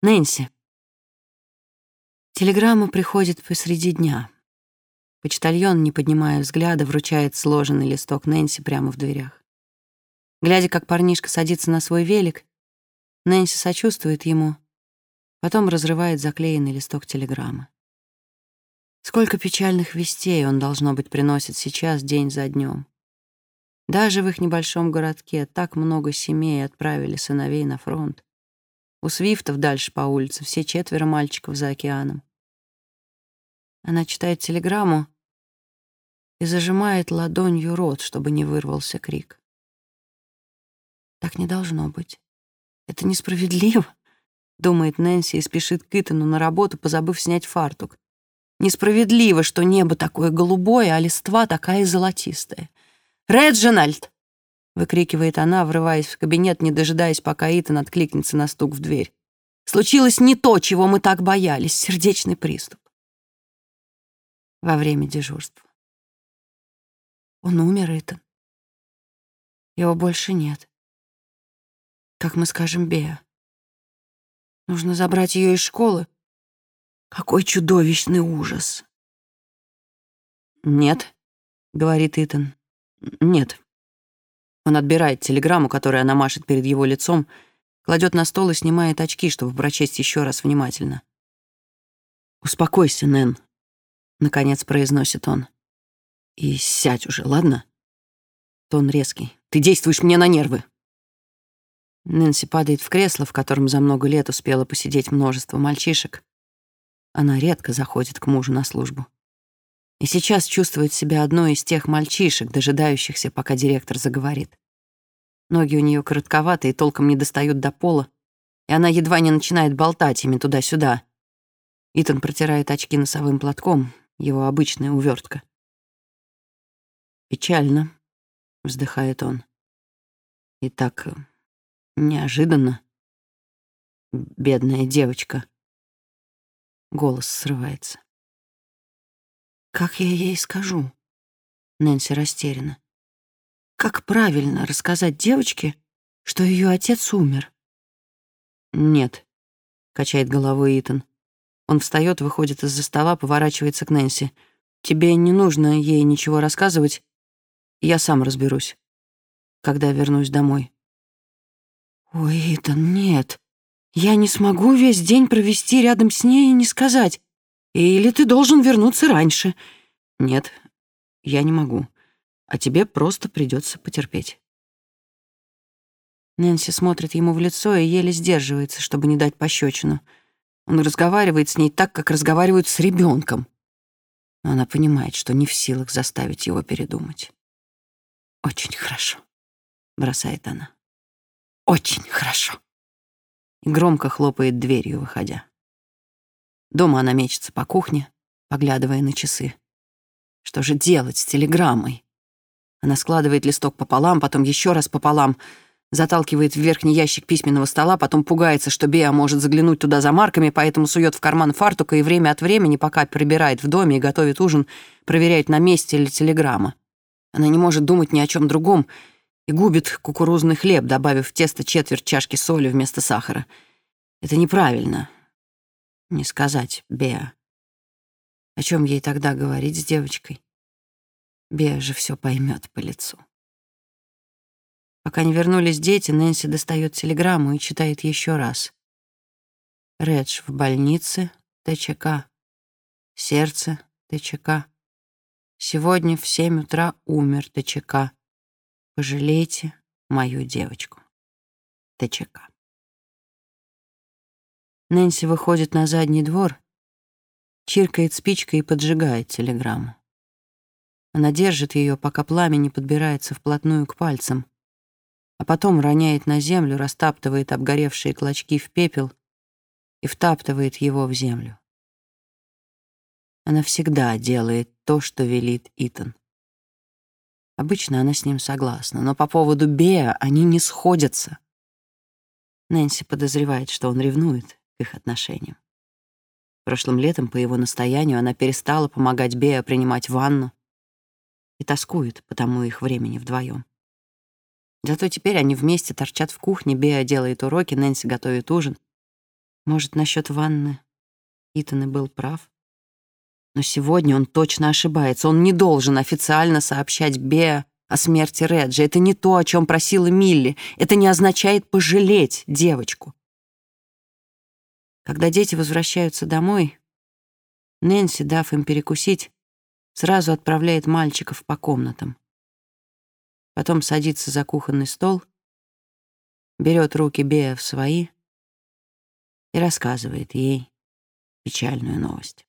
Нэнси. Телеграмма приходит посреди дня. Почтальон, не поднимая взгляда, вручает сложенный листок Нэнси прямо в дверях. Глядя, как парнишка садится на свой велик, Нэнси сочувствует ему, потом разрывает заклеенный листок телеграммы. Сколько печальных вестей он, должно быть, приносит сейчас день за днем. Даже в их небольшом городке так много семей отправили сыновей на фронт. У Свифтов дальше по улице все четверо мальчиков за океаном. Она читает телеграмму и зажимает ладонью рот, чтобы не вырвался крик. Так не должно быть. Это несправедливо, думает Нэнси и спешит к Итану на работу, позабыв снять фартук. Несправедливо, что небо такое голубое, а листва такая золотистая. «Реджинальд!» — выкрикивает она, врываясь в кабинет, не дожидаясь, пока Итан откликнется на стук в дверь. «Случилось не то, чего мы так боялись — сердечный приступ во время дежурства. Он умер, Итан. Его больше нет. Как мы скажем Беа. Нужно забрать ее из школы. Какой чудовищный ужас. «Нет», — говорит Итан. «Нет». Он отбирает телеграмму, которую она машет перед его лицом, кладет на стол и снимает очки, чтобы прочесть еще раз внимательно. «Успокойся, Нэн», — наконец произносит он. «И сядь уже, ладно?» Тон резкий. «Ты действуешь мне на нервы!» Нэнси падает в кресло, в котором за много лет успела посидеть множество мальчишек. Она редко заходит к мужу на службу. И сейчас чувствует себя одной из тех мальчишек, дожидающихся, пока директор заговорит. Ноги у нее коротковаты и толком не достают до пола, и она едва не начинает болтать ими туда-сюда. Итан протирает очки носовым платком, его обычная увертка. «Печально», — вздыхает он. «И так э, неожиданно. Бедная девочка». Голос срывается. «Как я ей скажу?» Нэнси растеряна. «Как правильно рассказать девочке, что ее отец умер?» «Нет», — качает головой Итан. Он встает, выходит из-за стола, поворачивается к Нэнси. «Тебе не нужно ей ничего рассказывать. Я сам разберусь, когда вернусь домой». «Ой, Итан, нет. Я не смогу весь день провести рядом с ней и не сказать. Или ты должен вернуться раньше». «Нет, я не могу. А тебе просто придется потерпеть». Нэнси смотрит ему в лицо и еле сдерживается, чтобы не дать пощечину. Он разговаривает с ней так, как разговаривают с ребенком. Но она понимает, что не в силах заставить его передумать. «Очень хорошо», — бросает она. «Очень хорошо». И громко хлопает дверью, выходя. Дома она мечется по кухне, поглядывая на часы. Что же делать с телеграммой? Она складывает листок пополам, потом еще раз пополам — заталкивает в верхний ящик письменного стола, потом пугается, что Беа может заглянуть туда за марками, поэтому сует в карман фартука и время от времени, пока прибирает в доме и готовит ужин, проверяет, на месте ли телеграмма. Она не может думать ни о чем другом и губит кукурузный хлеб, добавив в тесто четверть чашки соли вместо сахара. Это неправильно. Не сказать Беа. О чем ей тогда говорить с девочкой? Беа же все поймет по лицу. Пока не вернулись дети, Нэнси достает телеграмму и читает еще раз. Редж в больнице, ТЧК. Сердце, ТЧК. Сегодня в семь утра умер ТЧК. Пожалейте мою девочку. ТЧК. Нэнси выходит на задний двор, чиркает спичкой и поджигает телеграмму. Она держит ее, пока пламя не подбирается вплотную к пальцам а потом роняет на землю, растаптывает обгоревшие клочки в пепел и втаптывает его в землю. Она всегда делает то, что велит Итан. Обычно она с ним согласна, но по поводу Беа они не сходятся. Нэнси подозревает, что он ревнует к их отношениям. Прошлым летом, по его настоянию, она перестала помогать Беа принимать ванну и тоскует по тому их времени вдвоем. Зато теперь они вместе торчат в кухне, Беа делает уроки, Нэнси готовит ужин. Может, насчет ванны Итан и был прав. Но сегодня он точно ошибается. Он не должен официально сообщать Беа о смерти Реджи. Это не то, о чем просила Милли. Это не означает пожалеть девочку. Когда дети возвращаются домой, Нэнси, дав им перекусить, сразу отправляет мальчиков по комнатам. Потом садится за кухонный стол, берет руки Беа в свои и рассказывает ей печальную новость.